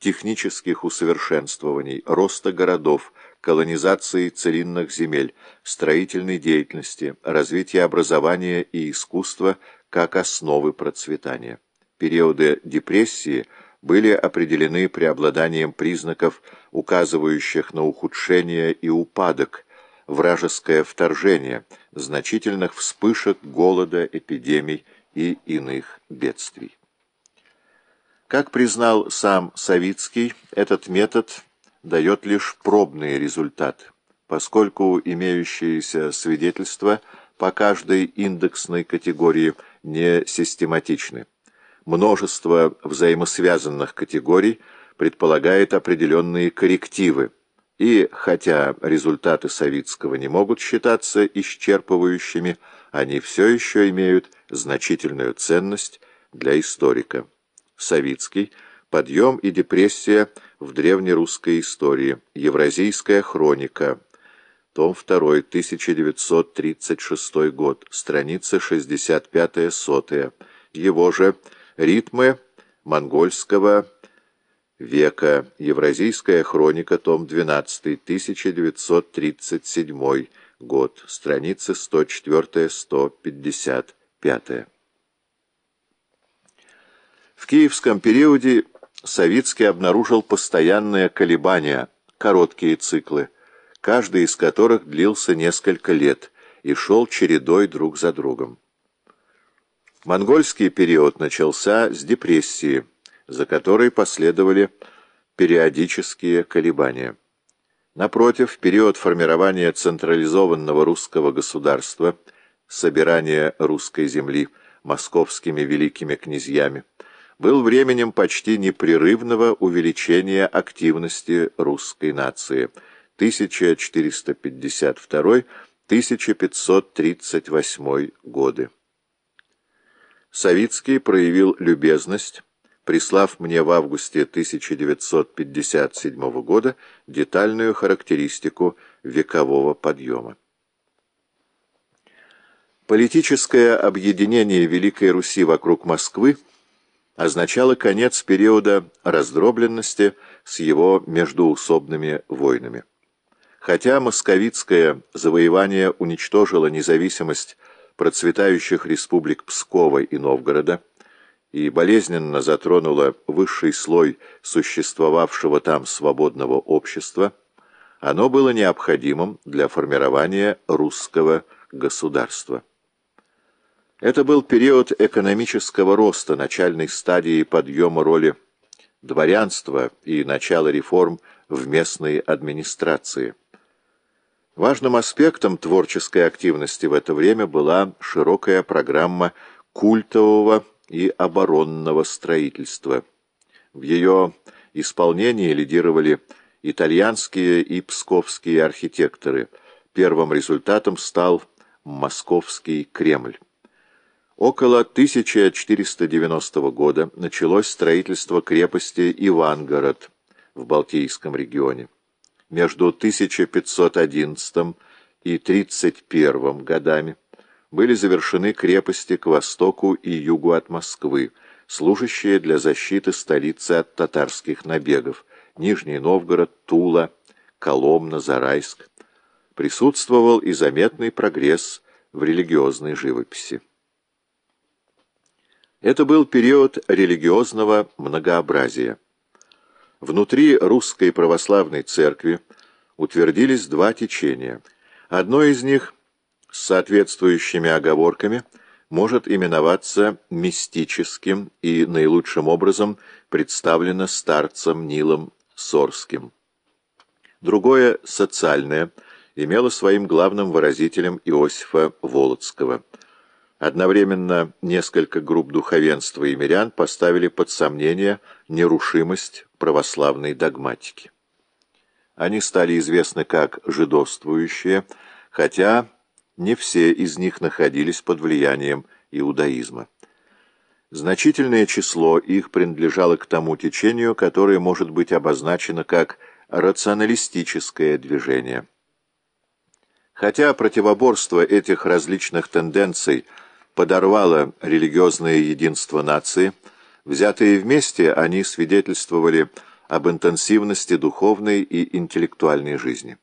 технических усовершенствований, роста городов, колонизации целинных земель, строительной деятельности, развития образования и искусства как основы процветания. Периоды депрессии были определены преобладанием признаков, указывающих на ухудшение и упадок, вражеское вторжение, значительных вспышек голода, эпидемий и иных бедствий. Как признал сам Савицкий, этот метод дает лишь пробные результаты, поскольку имеющиеся свидетельства по каждой индексной категории не систематичны. Множество взаимосвязанных категорий предполагает определенные коррективы, и хотя результаты Савицкого не могут считаться исчерпывающими, они все еще имеют значительную ценность для историка. Савицкий, подъем и депрессия в древнерусской истории, Евразийская хроника, том 2, 1936 год, страница 65-100, его же ритмы монгольского века, Евразийская хроника, том 12, 1937 год, страницы 104-155. Киевском периоде Савицкий обнаружил постоянные колебания, короткие циклы, каждый из которых длился несколько лет и шел чередой друг за другом. Монгольский период начался с депрессии, за которой последовали периодические колебания. Напротив, период формирования централизованного русского государства, собирания русской земли московскими великими князьями, был временем почти непрерывного увеличения активности русской нации 1452-1538 годы. Савицкий проявил любезность, прислав мне в августе 1957 года детальную характеристику векового подъема. Политическое объединение Великой Руси вокруг Москвы означало конец периода раздробленности с его междуусобными войнами. Хотя московицкое завоевание уничтожило независимость процветающих республик Пскова и Новгорода и болезненно затронуло высший слой существовавшего там свободного общества, оно было необходимым для формирования русского государства. Это был период экономического роста, начальной стадии подъема роли дворянства и начала реформ в местной администрации. Важным аспектом творческой активности в это время была широкая программа культового и оборонного строительства. В ее исполнении лидировали итальянские и псковские архитекторы. Первым результатом стал Московский Кремль. Около 1490 года началось строительство крепости Ивангород в Балтийском регионе. Между 1511 и 31 годами были завершены крепости к востоку и югу от Москвы, служащие для защиты столицы от татарских набегов Нижний Новгород, Тула, Коломна, Зарайск. Присутствовал и заметный прогресс в религиозной живописи. Это был период религиозного многообразия. Внутри русской православной церкви утвердились два течения. Одно из них с соответствующими оговорками может именоваться мистическим и наилучшим образом представлено старцем Нилом Сорским. Другое, социальное, имело своим главным выразителем Иосифа Волоцкого – Одновременно несколько групп духовенства и мирян поставили под сомнение нерушимость православной догматики. Они стали известны как жидовствующие, хотя не все из них находились под влиянием иудаизма. Значительное число их принадлежало к тому течению, которое может быть обозначено как рационалистическое движение. Хотя противоборство этих различных тенденций – подорвало религиозное единство нации, взятые вместе они свидетельствовали об интенсивности духовной и интеллектуальной жизни.